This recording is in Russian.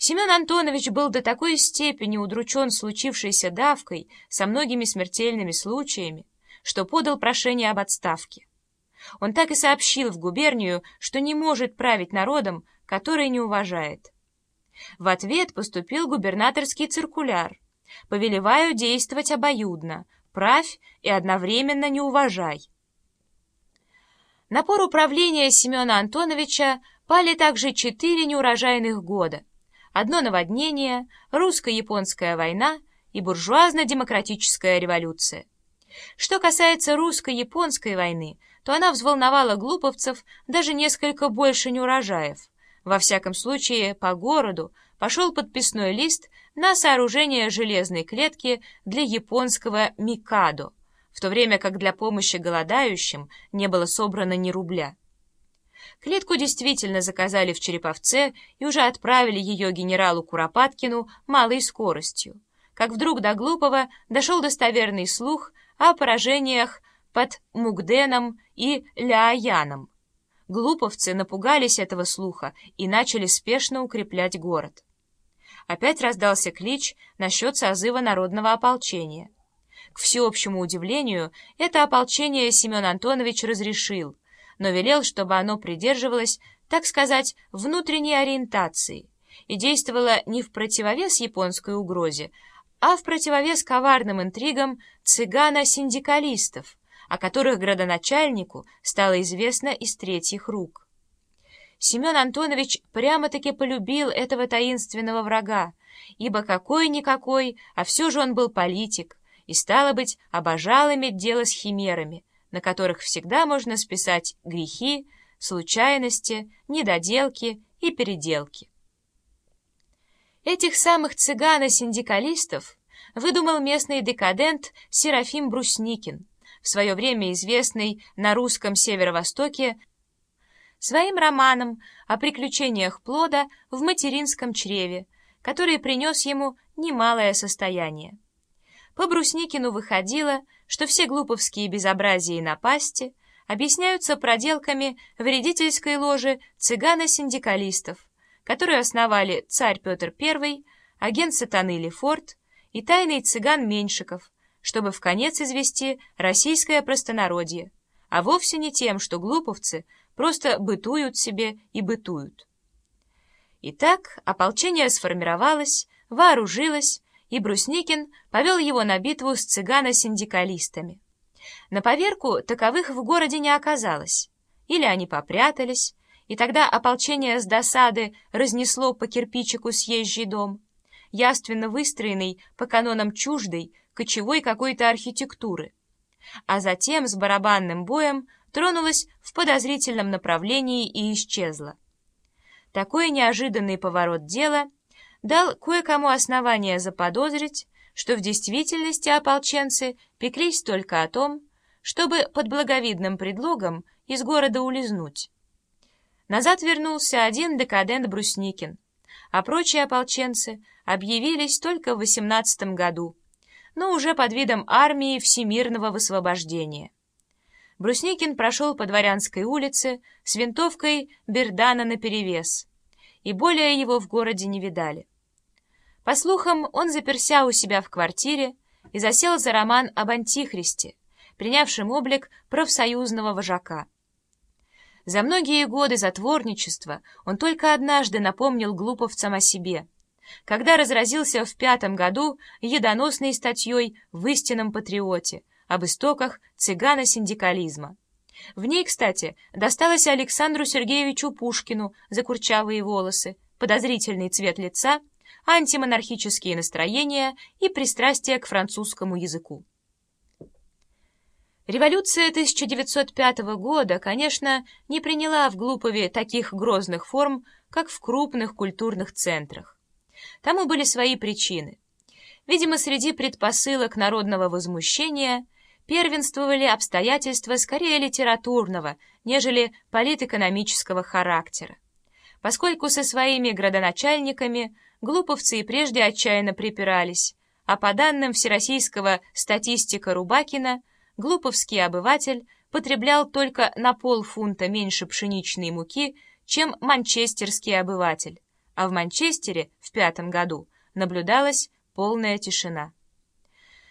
Семен Антонович был до такой степени удручен случившейся давкой со многими смертельными случаями, что подал прошение об отставке. Он так и сообщил в губернию, что не может править народом, который не уважает. В ответ поступил губернаторский циркуляр. «Повелеваю действовать обоюдно, правь и одновременно не уважай». Напор управления Семена Антоновича пали также четыре неурожайных года. Одно наводнение, русско-японская война и буржуазно-демократическая революция. Что касается русско-японской войны, то она взволновала глуповцев даже несколько больше неурожаев. Во всяком случае, по городу пошел подписной лист на сооружение железной клетки для японского «Микадо», в то время как для помощи голодающим не было собрано ни рубля. Клетку действительно заказали в Череповце и уже отправили ее генералу Куропаткину малой скоростью. Как вдруг до Глупого дошел достоверный слух о поражениях под Мугденом и Ляяном. Глуповцы напугались этого слуха и начали спешно укреплять город. Опять раздался клич насчет созыва народного ополчения. К всеобщему удивлению, это ополчение Семен Антонович разрешил, но велел, чтобы оно придерживалось, так сказать, внутренней ориентации и действовало не в противовес японской угрозе, а в противовес коварным интригам цыгана-синдикалистов, о которых градоначальнику стало известно из третьих рук. Семен Антонович прямо-таки полюбил этого таинственного врага, ибо какой-никакой, а все же он был политик, и, стало быть, обожал иметь дело с химерами, на которых всегда можно списать грехи, случайности, недоделки и переделки. Этих самых цыган-синдикалистов выдумал местный декадент Серафим Брусникин, в свое время известный на русском северо-востоке своим романом о приключениях плода в материнском чреве, который принес ему немалое состояние. По Брусникину выходило, что все глуповские безобразия и напасти объясняются проделками вредительской ложи цыгана-синдикалистов, которые основали царь Петр I, агент сатаны Лефорт и тайный цыган Меньшиков, чтобы в конец извести российское простонародье, а вовсе не тем, что глуповцы просто бытуют себе и бытуют. Итак, ополчение сформировалось, вооружилось, и Брусникин повел его на битву с цыгано-синдикалистами. На поверку таковых в городе не оказалось. Или они попрятались, и тогда ополчение с досады разнесло по кирпичику съезжий дом, яственно выстроенный по канонам чуждой, кочевой какой-то архитектуры. А затем с барабанным боем тронулась в подозрительном направлении и исчезла. Такой неожиданный поворот дела дал кое-кому основание заподозрить, что в действительности ополченцы пеклись только о том, чтобы под благовидным предлогом из города улизнуть. Назад вернулся один декадент Брусникин, а прочие ополченцы объявились только в 18 году, но уже под видом армии всемирного высвобождения. Брусникин прошел по Дворянской улице с винтовкой Бердана наперевес, и более его в городе не видали. По слухам, он заперся у себя в квартире и засел за роман об Антихристе, принявшем облик профсоюзного вожака. За многие годы затворничества он только однажды напомнил глуповцам о себе, когда разразился в пятом году едоносной статьей в «Истинном патриоте» об истоках цыгано-синдикализма. В ней, кстати, досталось Александру Сергеевичу Пушкину за курчавые волосы, подозрительный цвет лица, антимонархические настроения и пристрастие к французскому языку. Революция 1905 года, конечно, не приняла в Глупове таких грозных форм, как в крупных культурных центрах. Тому были свои причины. Видимо, среди предпосылок народного возмущения первенствовали обстоятельства скорее литературного, нежели политэкономического характера. Поскольку со своими градоначальниками глуповцы и прежде отчаянно припирались, а по данным всероссийского статистика Рубакина – глуповский обыватель потреблял только на полфунта меньше пшеничной муки, чем манчестерский обыватель, а в Манчестере в пятом году наблюдалась полная тишина.